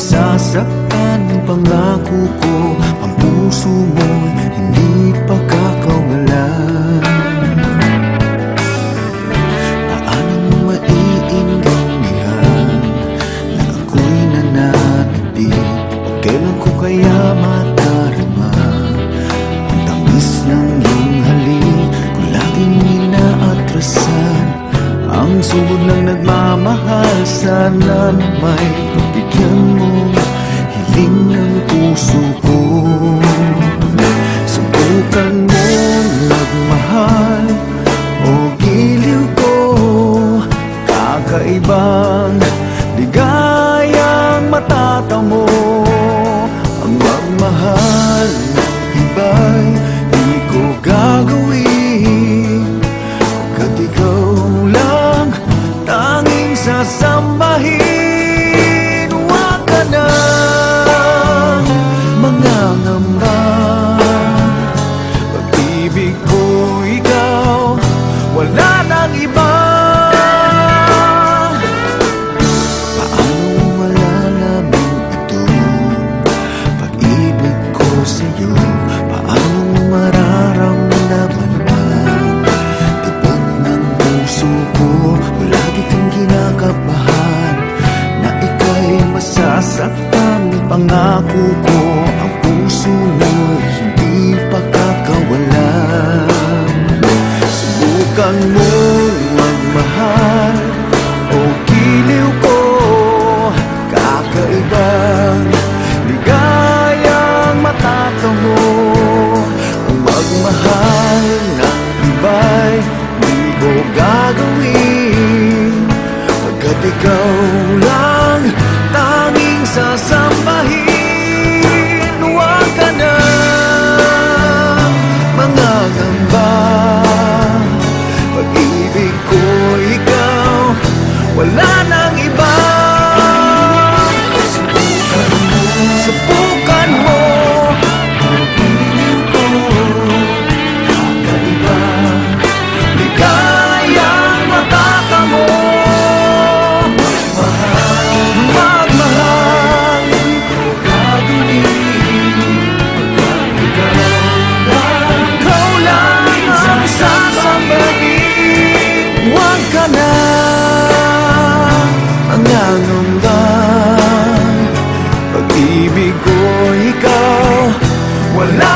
masasaktan ng pangako ko. Ang puso mo hindi Ang sugod ng nagmamahal Sana na may pagbigyan mo Hiling ng puso ko. Subukan mong magmahal O giliw ko Kakaibang ligayang matatamo. Ang magmahal sasambahin Huwag ka nang mangangamba Pag-ibig ko wala nang iba masasaktan Pangako ko Ang puso mo hindi pa kakawalan Subukan mo magmahal O giliw ko Kakaibang ligayang matatamo Ang magmahal ng iba'y di ko gagawin. Pagkat ikaw lang aking sasambahin. Huwag ka na mga gamba. Pag-ibig ko ikaw wala na ka na. Ang nangamba Pag-ibig ko ikaw Wala